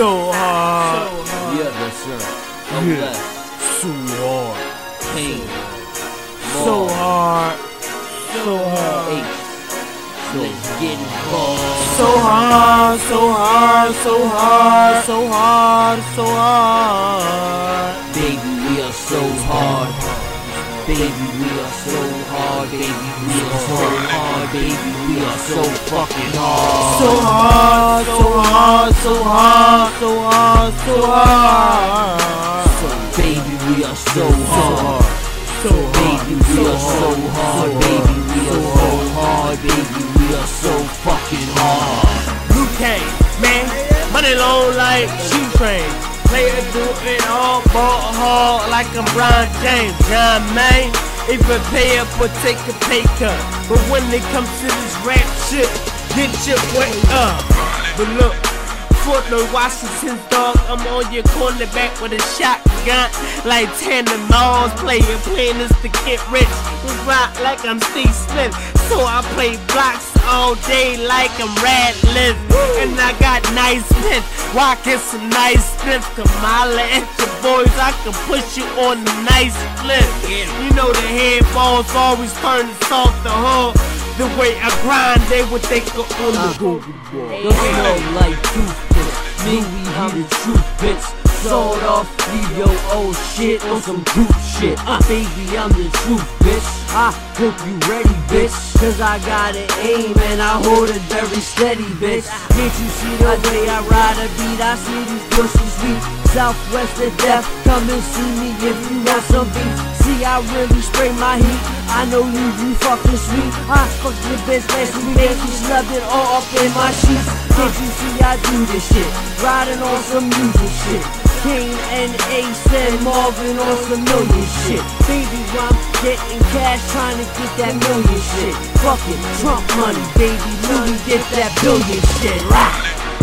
So hard. Yeah, yes, sir. No Yeah. less. So hard. Kane. So hard. So hard. H. Let's get involved. So hard, so hard, so hard, so hard, so hard. Baby, we are so hard. Baby, so fucking hard. So hard, so hard, so hard, so hard, so hard. So, baby, we are so hard. So Baby, we are so hard. Baby, we are so hard. Baby, we are so fucking hard. Kane, man, money long like shoe train. Player do it all, ball hard like I'm LeBron James, John man. Even pay up or take a pay cut. But when it comes to this rap shit, get your way up. But look, Fort Lloyd Washington's dog, I'm on your cornerback with a shotgun. Like Tanner player, playing this to get rich. Rock like I'm Steve Smith. So I play blocks all day like I'm Radcliffe. And I got nice pins, rockin' some nice sniff. Kamala at your boys, I can push you on the nice flip. You know the head balls always turn to soft the hood. The way I grind, they would think on the uh-huh. Google boy. Don't smell like toothpick. Me, I'm the truth, bitch. Sold off, leave your old shit on some group shit. Uh, baby, I'm the truth, bitch. I hope you ready, bitch. Cause I got an aim and I hold it very steady, bitch. Can't you see the way I ride a beat? I see these pussies sweet. Southwest to death, come and see me if you want some beef. See, I really spray my heat. I know you, you fucking sweet. I fucked your bitch last week, she snubbed it all up in my sheets. Can't you see I do this shit? Riding on some music shit. King and Ace and Marvin on some million shit. Baby, I'm getting cash, trying to get that million shit. Fuck it, Trump money, baby, Louis get that billion shit.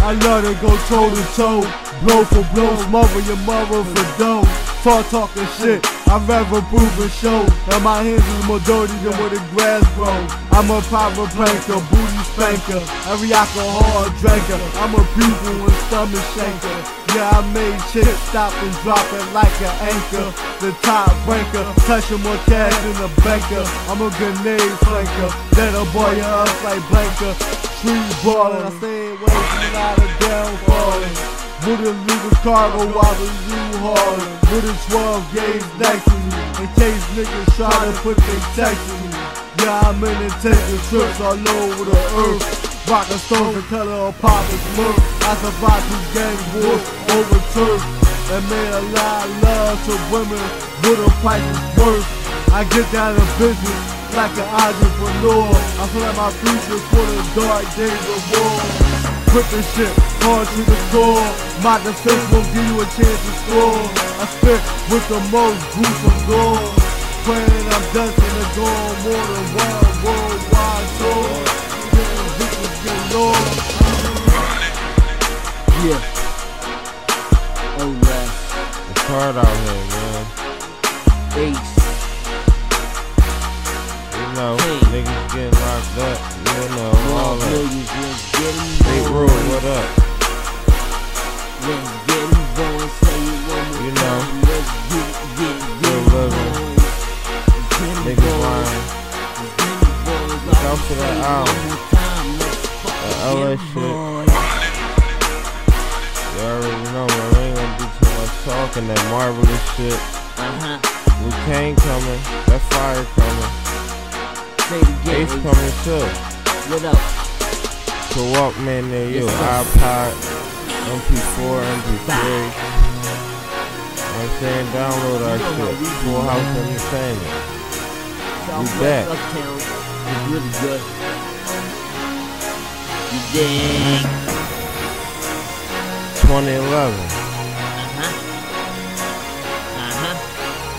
I love to go toe to toe, blow for blow, smother your mother for dough. Start talking shit, I'd rather prove and show that my hands is more dirty than where the grass grows. I'm a proper pranker, booty spanker, every alcohol drinker. I'm a pupil and stomach shanker. Yeah, I made chicks stop and drop it like an anchor. The top breaker, touching more cash than a banker. I'm a grenade flanker, let a boy up like Blanker. Street ballin', I stay away from a lot of downfallin'. With a legal cargo the you hauling. With a 12 gauge next to me. In case niggas try to put their text in me. Yeah, I'm in taking trips all over the earth. Rockin' stones and color of pop and smirk. I survived these gang wars over turf. And made a lot of love to women with a price is worth. I get down to business like an entrepreneur. I feel like my future for the dark days of war. The shit hard to the core. My defense won't give you a chance to score. I spit with the most gruesome gore. Praying I'm dancing and going more than one worldwide involved. Look out for that album. one more time. Let's That LA shit. You already know, man. We ain't gonna do too much talking. That marvelous shit. Uh-huh. Lu Kang coming. That fire coming. Say it again. Ace coming too. What up? To Walkman near you. IPod, MP4, MP3. You know I'm saying? Download our shit. Full House Entertainment. Southwest back. Uptown is really good. You dig? 2011. Uh-huh. Uh-huh.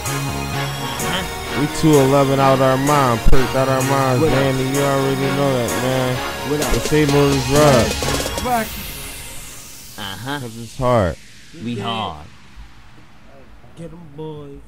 Uh-huh. We 211 out our mind, perked out our minds, What man. And you already know that, man. What up? The Seymour is right. Uh-huh. Cause it's hard. We hard. Get 'em boys.